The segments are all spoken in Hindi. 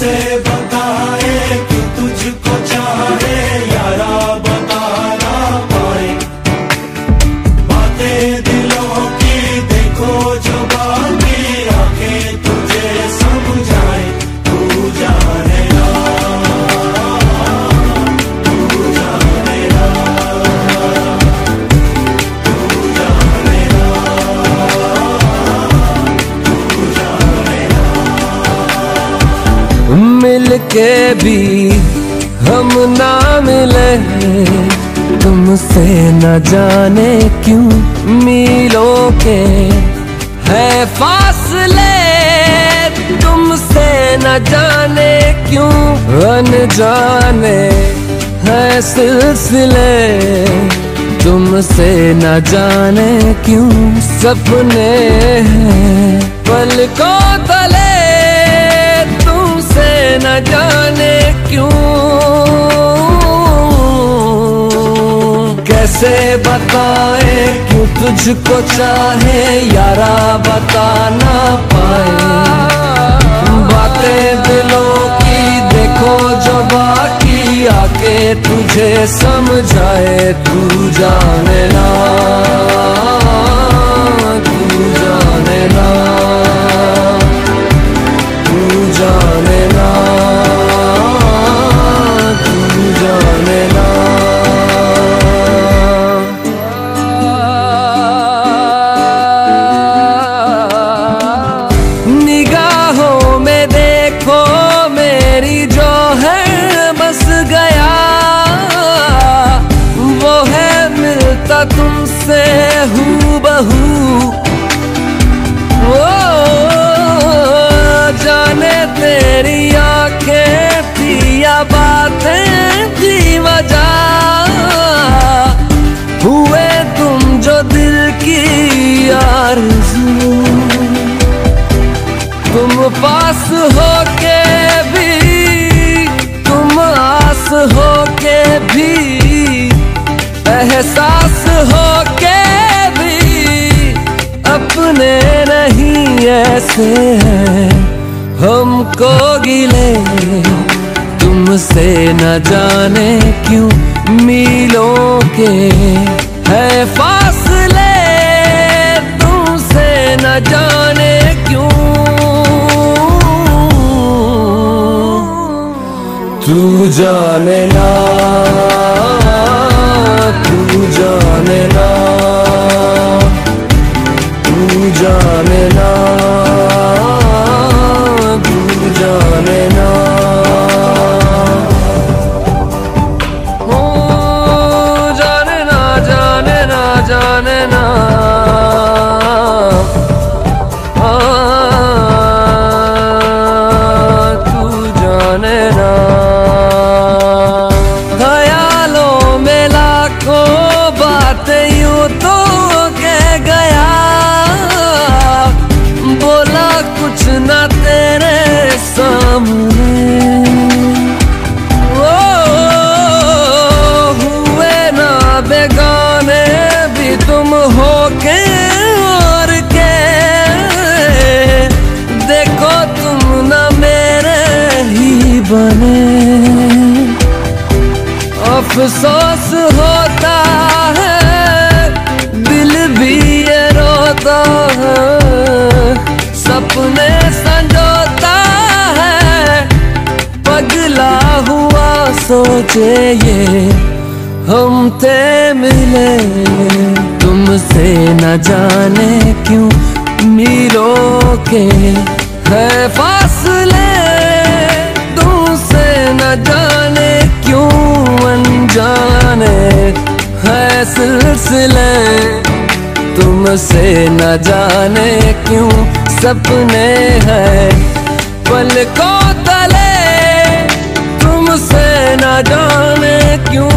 कैसे के भी हम ना मिले तुमसे न जाने क्यों मिलों के है फासले। तुमसे न जाने क्यों अनजाने है सिलसिले। तुमसे न जाने क्यों सपने हैं। पलकों तले न जाने क्यों। कैसे बताए क्यों तुझको चाहे यारा बता ना पाए। बातें दिलों की देखो जो बाकी, आके तुझे समझाए, तू जाने ना। मिलता तुमसे हूँ बहू ओ, जाने तेरी आँखें थी या बातें थी वजह हुए तुम जो दिल की आरज़ू। तुम पास हो के भी, तुम आस हो के भी। एहसास हो के भी अपने नहीं ऐसे हैं। हमको गिले, तुमसे न जाने क्यों मिलों के है फासले। तुमसे न जाने क्यों? तू जाने ना। तो कह गया। बोला कुछ ना तेरे सामने। ओ, हुए ना बेगाने भी तुम हो के और के। देखो तुम ना मेरे ही बने। अफसोस है सोचे ये हम थे मिले। तुमसे न जाने क्यों मिलों के है फासले। तुमसे न जाने क्यों अनजाने है सिलसिले। तुमसे न जाने क्यों सपने हैं पलकों तले। तुमसे न जाने क्यों?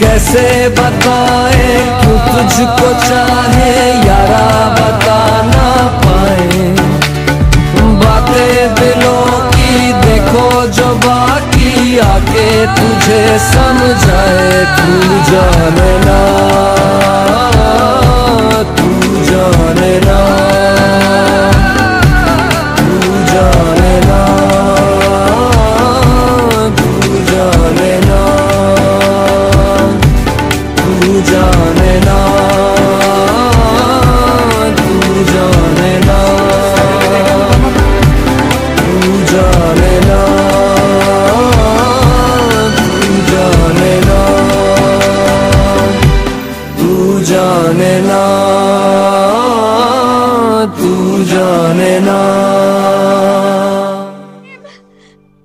कैसे बताए क्यों तुझको चाहे यारा बता ना पाए? बातें दिलों की देखो जो बाकी आके तुझे समझाए, तू जाने ना, तू जाने ना। जाने ना।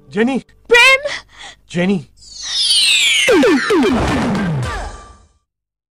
जेनी प्रेम जेनी